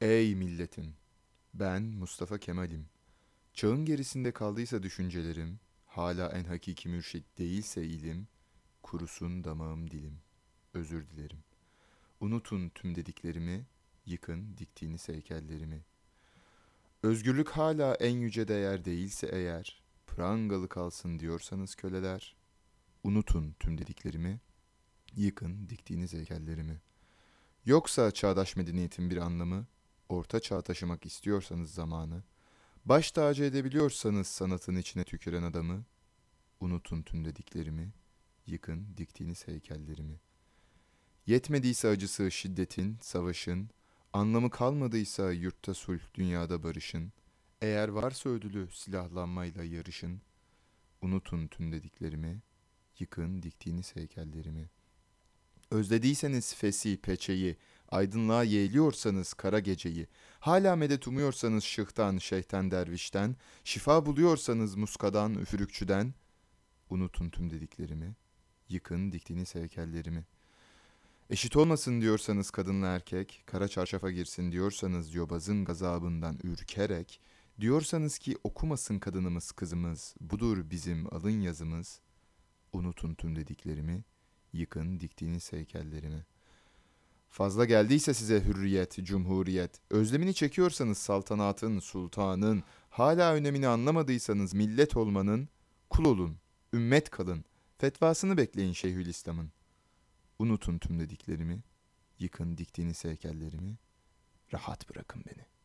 Ey milletim! Ben Mustafa Kemal'im. Çağın gerisinde kaldıysa düşüncelerim, hala en hakiki mürşit değilse ilim, kurusun damağım dilim. Özür dilerim. Unutun tüm dediklerimi, yıkın diktiğiniz heykellerimi. Özgürlük hala en yüce değer değilse eğer, prangalı kalsın diyorsanız köleler, unutun tüm dediklerimi, yıkın diktiğiniz heykellerimi. Yoksa çağdaş medeniyetin bir anlamı, orta çağ taşımak istiyorsanız zamanı, baş tacı edebiliyorsanız sanatın içine tüküren adamı, unutun tüm dediklerimi, yıkın diktiğiniz heykellerimi. Yetmediyse acısı şiddetin, savaşın, anlamı kalmadıysa yurtta sulh, dünyada barışın, eğer varsa ödülü silahlanmayla yarışın, unutun tüm dediklerimi, yıkın diktiğiniz heykellerimi. Özlediyseniz fesi, peçeyi, aydınlığa yeğliyorsanız kara geceyi, hala medet umuyorsanız şıhtan, şeyhten, dervişten, şifa buluyorsanız muskadan, üfürükçüden, unutun tüm dediklerimi, yıkın diktiğiniz heykellerimi. Eşit olmasın diyorsanız kadınla erkek, kara çarşafa girsin diyorsanız yobazın gazabından ürkerek, diyorsanız ki okumasın kadınımız kızımız, budur bizim alın yazımız, unutun tüm dediklerimi, yıkın diktiğiniz heykellerimi. Fazla geldiyse size hürriyet, cumhuriyet, özlemini çekiyorsanız saltanatın, sultanın, hala önemini anlamadıysanız millet olmanın, kul olun, ümmet kalın, fetvasını bekleyin Şeyhülislam'ın. Unutun tüm dediklerimi, yıkın diktiğiniz heykellerimi, rahat bırakın beni.''